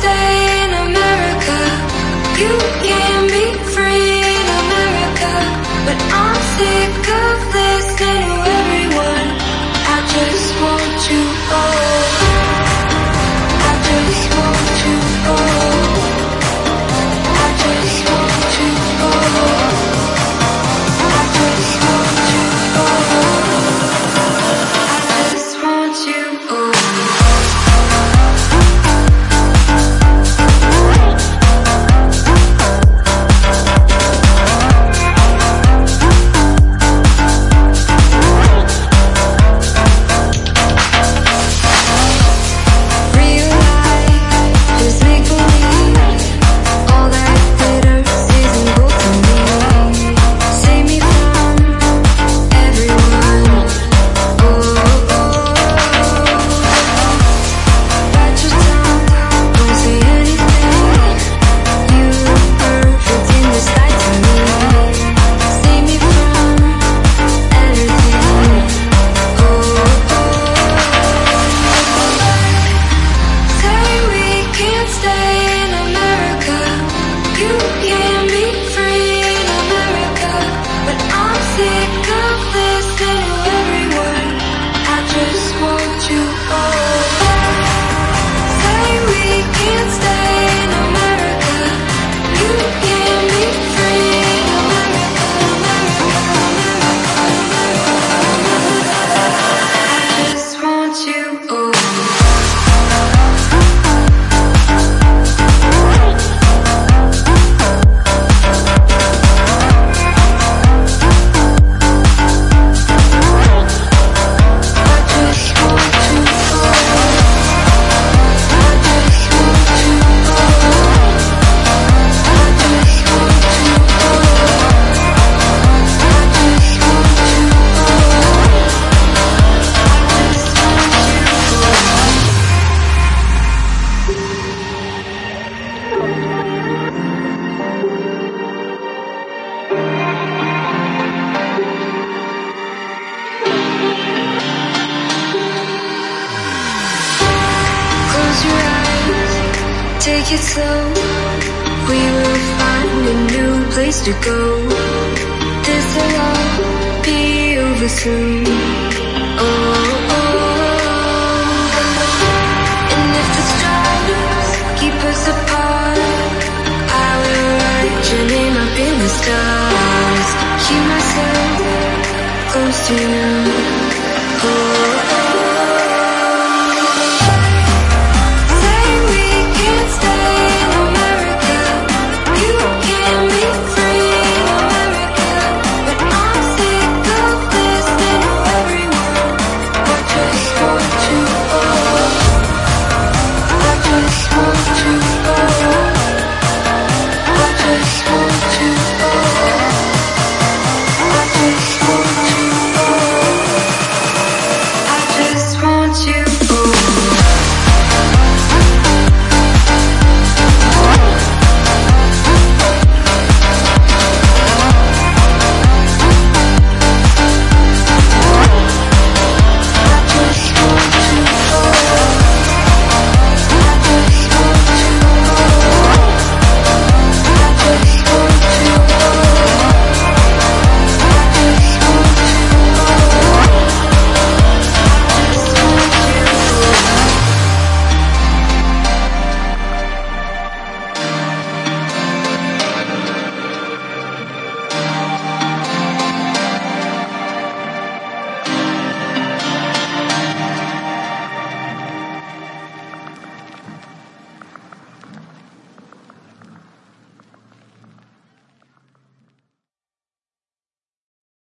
stay. take it slow. We will find a new place to go. This'll all be over soon. Oh Your name up in the stars. Keep myself close to you.